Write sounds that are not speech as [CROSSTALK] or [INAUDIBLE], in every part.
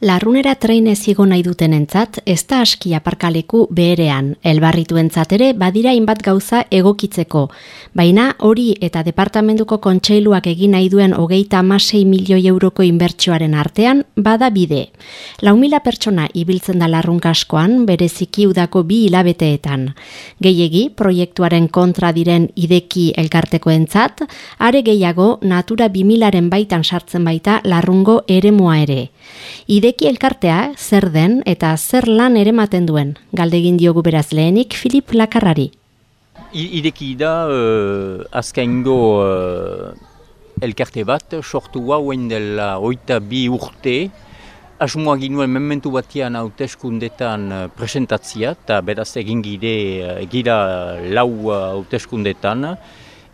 Larrunera treine zigo nahi dutenentzat, ez da aski aparkaleku beherean, elbarrituentzat ere badira inbat gauza egokitzeko. Baina hori eta departamentuko kontseiluak egin nahi duen hogeita amasei milioi euroko inbertsioaren artean, bada bide. Lau pertsona ibiltzen da larrun kaskoan, bereziki udako bi hilabeteetan. Gehiegi, proiektuaren kontra diren ideki elkartekoentzat, are gehiago natura bimilaren baitan sartzen baita larrungo eremua ere. Ideki elkartea zer den eta zer lan ere maten duen. Galdegin diogu beraz lehenik Filip Lakarrari. Ideki da uh, azkaingo uh, elkarte bat, sortu hauen dela oita bi urte, Asmoa ginuen mementu batian hauteskundetan uh, presentatzia, eta beraz egin gire, gira lau hauteskundetan,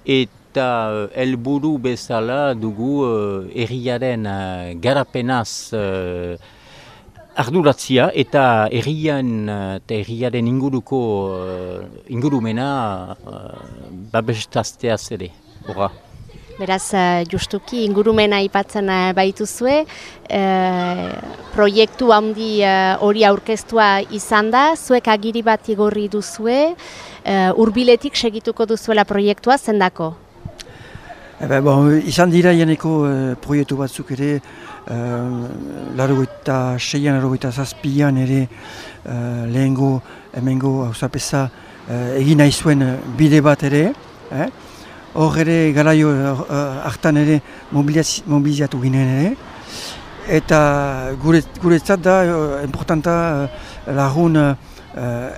eta eta eh, helburu bezala dugu uh, erriaren uh, garapenaz arduratzia eta errian eta erriaren inguruko ingurumena uh, babestaztea zere. Hora. Beraz, justuki ingurumena aipatzen baituzue, e, proiektu handi hori aurkeztua izan da, zuek agiri bat igorri duzue, e, urbiletik segituko duzuela proiektua zendako? Ebe, bon, izan dira jeneko uh, proiektu batzuk ere, uh, laro eta seian, laro eta zazpian ere uh, lehengo, hemengo, hausapesa, uh, egin nahi zuen bide bat ere. Eh? Hor ere, garaio hartan ere mobiliziatu ginen ere. Eta gure, gure da, importanta lagun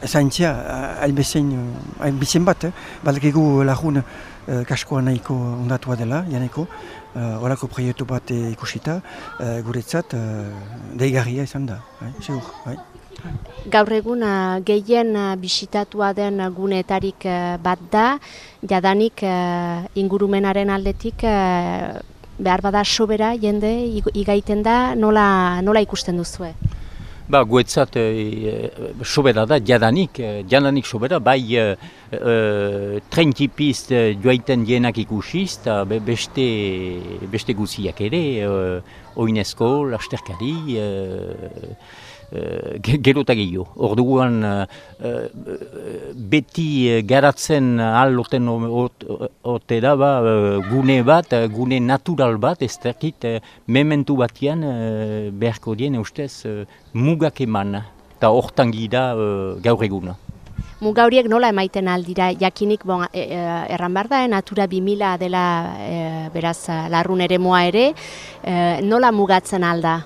ezaintzia, hainbezen uh, bat, eh? balkegu lagun uh, kaskoa nahiko ondatua dela, janeko, uh, orako proiektu bat ikusita, uh, guretzat uh, deigarria izan da, bai, segur, bai. Gaur egun gehien bisitatua den guneetarik bat da, jadanik ingurumenaren aldetik behar bada sobera jende igaiten da, nola, nola ikusten duzue? Ba, guetzat, e, sobera da, jadanik, jadanik sobera, bai e, e, trentipiz joaiten dienak ikusiz, eta beste, beste guziak ere, e, oinezko, lasterkari, e, uh, gero eta gehiago. Orduan uh, beti garatzen aloten otera ba, gune bat, gune natural bat, ez dakit, mementu batian uh, beharko dien ustez uh, mugak eman, eta hortan gira uh, gaur eguna. Muga horiek nola emaiten aldira, jakinik bon, e, e, erran behar da, Natura 2000 dela beraz larrun ere. Moa ere, nola mugatzen alda?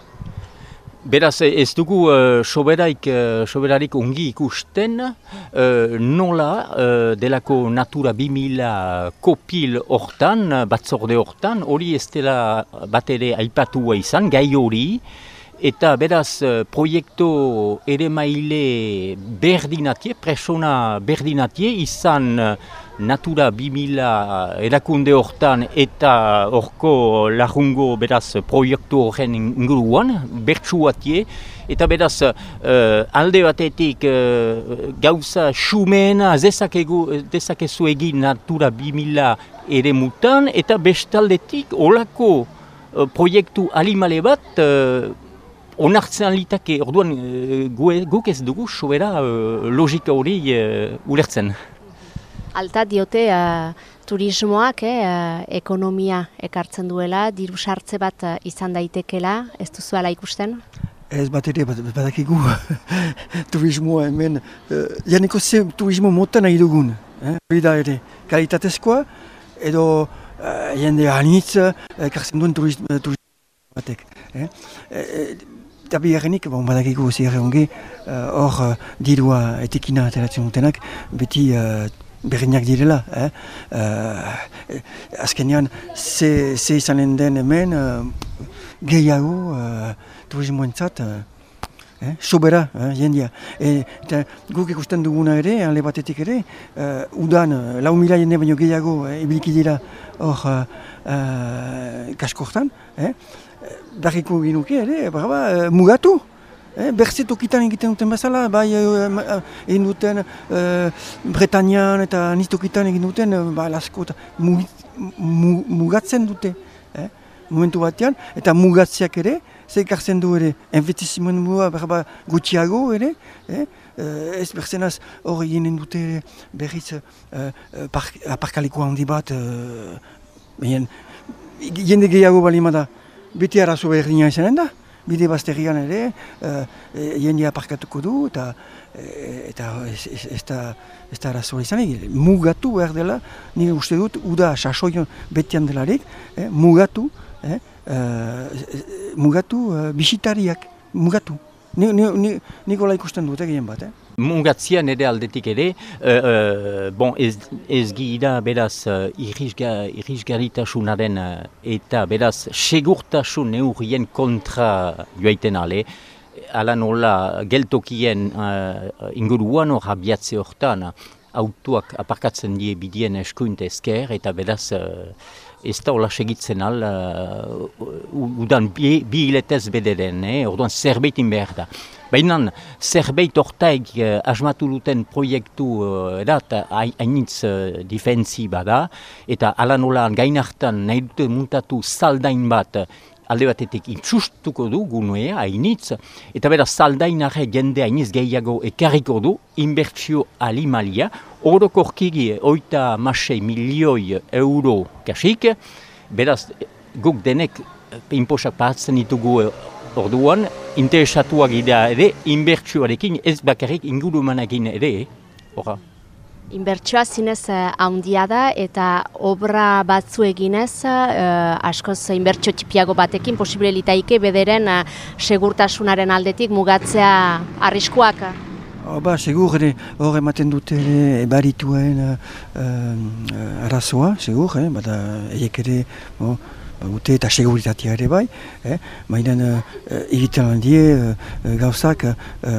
Beraz, ez dugu uh, soberaik, uh, soberarik ungi ikusten. Uh, nola uh, delako Natura 2000 kopil hortan, batzorde hortan, hori ez dela bat ere aipatua izan, gai hori, eta beraz proiektu ere maile berdinatie, presona berdinatie izan Natura 2000 erakunde hortan eta horko lagungo beraz proiektu horren inguruan, bertsuatie, eta beraz uh, alde batetik uh, gauza xumeena dezakezu egin Natura 2000 ere mutan, eta bestaldetik olako uh, proiektu alimale bat uh, onartzen litake, orduan uh, guk ez dugu sobera uh, logika hori uh, ulertzen. Alta diote uh, turismoak eh, ekonomia ekartzen duela, diru sartze bat uh, izan daitekela, ez duzu ala ikusten? Ez bat ere, bat, badakigu [LAUGHS] turismoa hemen, uh, janeko ze turismo mota nahi dugun, eh? da ere, kalitatezkoa, edo uh, jende hanitz ekartzen duen turismo, turismo batek. Eh? Eta biharrenik, bon, badakigu zer hor uh, dirua etekina ateratzen dutenak, beti berriak direla. Eh? Uh, azkenean, ze, ze izanen den hemen, uh, gehiago uh, turismoentzat, uh, eh? sobera, eh? jendia. E, eta guk ikusten duguna ere, ale batetik ere, uh, udan, uh, lau mila jende baino gehiago, eh? ibiliki dira hor uh, uh, kaskortan, eh? Darriko ginuke ere, braba, uh, mugatu. Eh, Berze tokitan egiten duten bezala, bai eh, eh, egin duten eh, Bretañan eta niz tokitan egin duten eh, ba, lasko eta mugatzen dute eh, momentu batean, eta mugatzeak ere ze ekartzen du ere, envetizimendua berba gutxiago ere, eh? Ez berzenaz hor eginen dute berriz uh, park, aparkaliko handi bat, uh, jende gehiago bali da, beti arazo berdina izanen da, bide bazterrian ere, uh, jende aparkatuko du, eta eta ez, ez, ez, da, ez da arazoa izan. Mugatu behar dela, nire uste dut, uda sasoion betian delarik, eh, mugatu, eh, uh, mugatu uh, bisitariak, mugatu. Ni, ni, ni, nikola ikusten dut egin bat, eh? Mungatzia nire aldetik ere, uh, bon, ez, ez gira beraz uh, irisgaritasunaren uh, eta beraz segurtasun neurien kontra joaiten ale, ala nola geltokien uh, inguruan hor abiatze hortan, autuak aparkatzen die bidien eskuinte esker eta beraz uh, ez da hola segitzen al uh, udan bi, hiletez bederen, eh? orduan zerbeitin behar da. Baina zerbait ortaik uh, asmatu duten proiektu uh, edat hainitz uh, difensi bada eta ala nola gainartan nahi dute muntatu saldain bat alde batetik intsustuko du gunoea, hainitz, eta bera saldainare jende hainiz gehiago ekarriko du, inbertsio alimalia, orokorkigi oita masei milioi euro kasik, beraz guk denek inposak pahatzen ditugu orduan, interesatuak idea ere, inbertsioarekin ez bakarrik ingurumanakin ere, eh? Inbertsioa zinez eh, handia da eta obra batzu eginez eh, askoz inbertsio txipiago batekin posibilitaike bederen eh, segurtasunaren aldetik mugatzea arriskuak. Oh, ba, segur ere hor ematen dute ebarituen uh, uh, arazoa, segur, eh? bada eiek ere Ute eta seguritatea ere bai, eh? mainan uh, egiten handie uh, gauzak uh,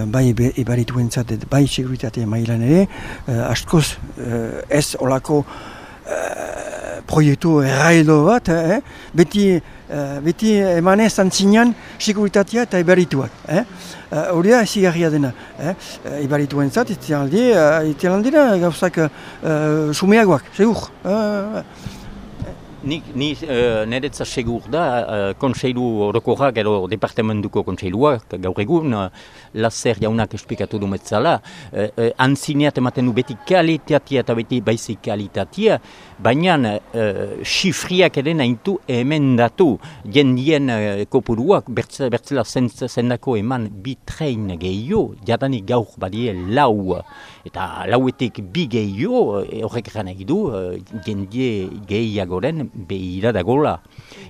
bai ebarituen zat, bai seguritatea mailan ere, uh, askoz uh, ez olako uh, proiektu erraedo bat, eh? beti, uh, beti emanez antzinean seguritatea eta ebarituak. Eh? Hori uh, da ezigarria dena, eh? ebarituen zat, iten aldira gauzak uh, sumeagoak, segur. Uh, Ni, ni uh, niretza segur da, uh, kontseilu orokorra, gero departamentuko kontseiluak, gaur egun, uh, lazer jaunak esplikatu du metzala, uh, uh, antzineat ematen du beti kalitatea eta beti baizik kalitatea, baina uh, xifriak ere nahintu emendatu. Jendien uh, kopuruak, bertzela zendako eman bitrein gehiago, jadanik gaur badie lau, eta lauetik bi gehiago, horrek gana egidu, uh, jendie gehiagoren behira dagoela.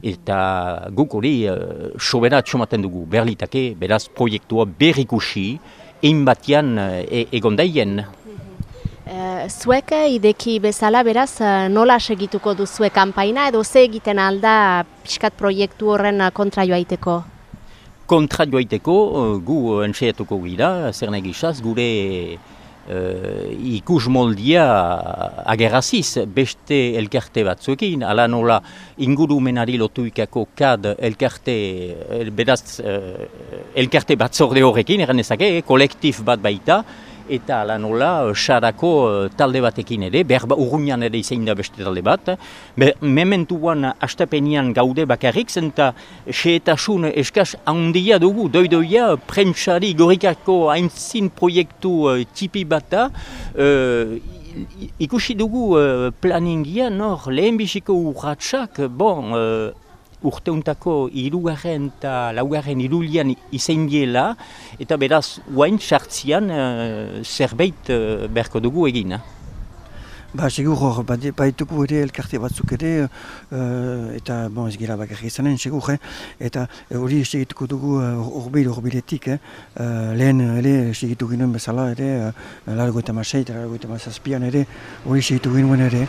Eta guk hori uh, sobera txomaten dugu, berlitake, beraz proiektua berrikusi, egin batian uh, e egondaien. Uh, zuek ideki bezala beraz nola segituko duzue kanpaina edo ze egiten alda pixkat proiektu horren kontra joaiteko? Kontra joaiteko gu entxeatuko gira, zer nahi gure uh, ikus moldia agerraziz beste elkarte batzuekin, ala nola ingurumenari lotuikako kad elkarte, el, beraz, uh, elkarte batzorde horrekin, erren ezake, kolektif bat baita, eta ala nola xarako uh, talde batekin ere, behar ba, urruñan ere izain da beste talde bat. Be, mementuan astapenian gaude bakarrik, zenta xeetasun eskaz handia dugu, doidoia prentsari gorikako haintzin proiektu uh, tipi bata, uh, ikusi dugu planingian hor lehenbiziko urratxak, bon, urteuntako irugarren eta laugarren irulian izain diela, eta beraz, guain sartzian uh, zerbait uh, beharko dugu egin. Ba, segur hor, baituko ere elkarte batzuk ere, uh, eta, bon, ez gira bakarri izanen, segur, eh? eta hori uh, segituko dugu horbil, uh, horbiletik, eh? uh, lehen ere segitu ginen bezala ere, uh, largo eta masei, eta largo eta masazpian ere, hori segitu ginen ere.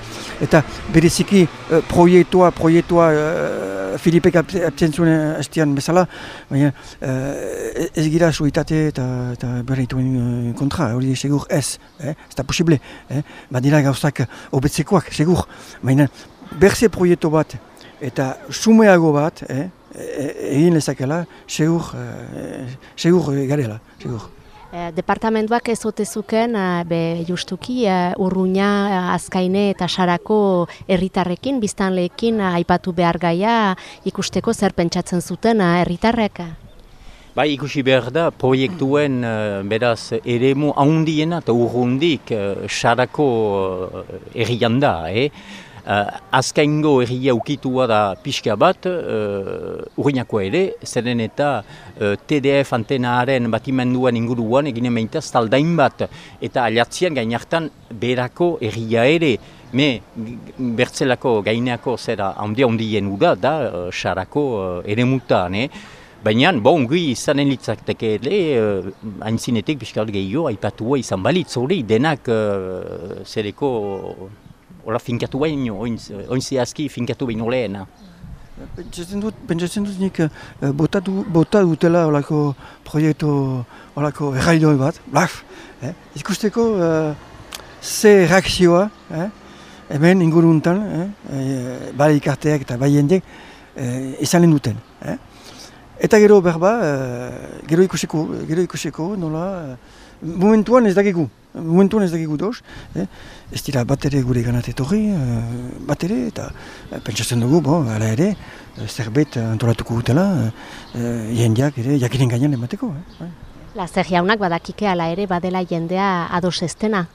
Eta bereziki uh, proiektua, proiektua uh, Filipek aptzen zuen estian bezala, baina uh, ez gira suitate eta, eta berreituen kontra, hori segur ez, eh? ez da posible, eh? badira gauzak obetzekoak, segur. Baina, berze proiektu bat eta sumeago bat, eh, e, egin lezakela, segur, eh, segur garela, segur. Eh, departamentuak ez otezuken, eh, be justuki, eh, urruña, azkaine eta sarako herritarrekin, biztanleekin aipatu behar gaia ikusteko zer pentsatzen zuten herritarrek. Bai, ikusi behar da, proiektuen beraz eremu ahondiena eta urrundik sarako uh, da, eh? Uh, azkaingo erria ukitua da pixka bat, uh, ere, zeren eta uh, TDF antenaaren batimenduen inguruan egine meintaz taldain bat, eta aliatzean gainartan berako erria ere, me bertzelako gaineako zera handia handien ura da, uh, sarako uh, ere mutan, eh? Baina, bon, gui izanen litzateke ere, uh, haintzinetik biskal gehiago, aipatua izan balitz hori, denak uh, zereko, hola, finkatu behin, oin, oin zehazki finkatu behin olehena. Pentsatzen dut, pentsatzen dut nik, uh, bota, du, bota dutela olako proiektu, olako erraidoi bat, blaf, eh? ikusteko uh, ze reakzioa, eh? hemen inguruntan, eh? e, bai ikarteak eta bai jendek, eh, izanen duten. Eh? Eta gero berba, uh, gero ikusiko, gero ikusiko, nola, uh, momentuan ez dakigu, momentuan ez dakigu doz, eh? ez dira bat ere gure ganat etorri, uh, bat ere, eta uh, pentsatzen dugu, bo, ala ere, uh, zerbait antolatuko gutela, uh, jendeak ere, jakinen gainean emateko. Eh? Bai. Lazer jaunak badakike ala ere badela jendea ados estena,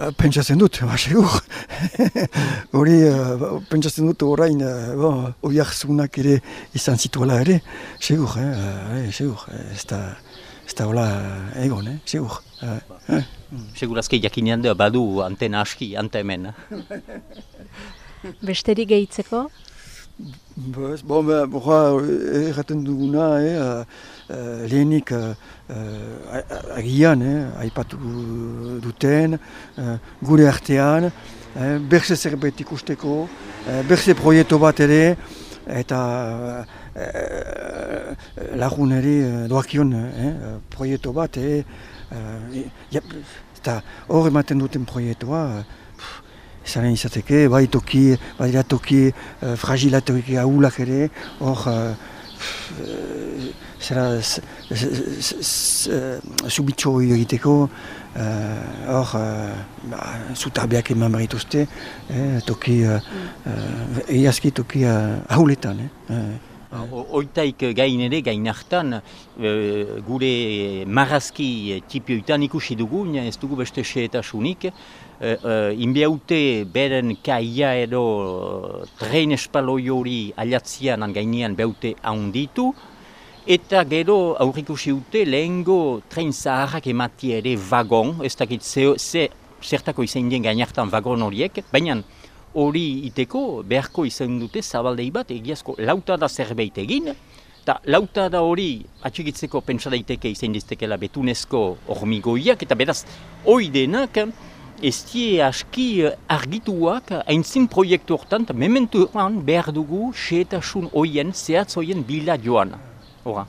Eh, pentsatzen dut, [LAUGHS] ba, segur. Hori, uh, pentsatzen dut orain, uh, oiak zunak ere izan zituela ere, segur, eh, segur, ez da, ez da hola egon, eh, segur. Uh, uh. Segur azke jakinean da badu antena aski, ante hemen. [LAUGHS] Besterik gehitzeko? Bez, bon, ba, boha, erraten duguna, eh, uh, lehenik uh, agian, eh, aipatu duten, uh, gure artean, eh, berze zerbait ikusteko, uh, berze proiektu bat ere, eta uh, lagun ere doakion eh, proiektu bat, eh, uh, eta hor ematen duten proiektua, Zaren izateke, bai toki, bai toki uh, fragilatoki ahulak ere, hor, uh, zera, subitxo egiteko, hor, uh, zutarbiak eman barituzte, eh, toki, uh, egiazki toki ahuletan. Eh. Oitaik gain ere, gain hartan, gure marrazki tipioitan ikusi dugu, ez dugu beste xeetasunik, uh, uh, inbiaute beren kaia edo tren espaloi hori aliatzian gainean beute haunditu, eta gero aurrikusi dute lehengo tren zaharrak emati ere vagon, ez dakit ze, ze zertako izan dien gainartan vagon horiek, baina hori iteko beharko izan dute zabaldei bat egiazko lauta da zerbait egin, eta lauta da hori atxigitzeko pentsa daiteke izan diztekela betunezko hormigoiak, eta beraz, hoi denak, ez die aski argituak haintzin proiektu hortan, eta mementuan behar dugu seetasun hoien, zehatz hoien bila joan. Ora.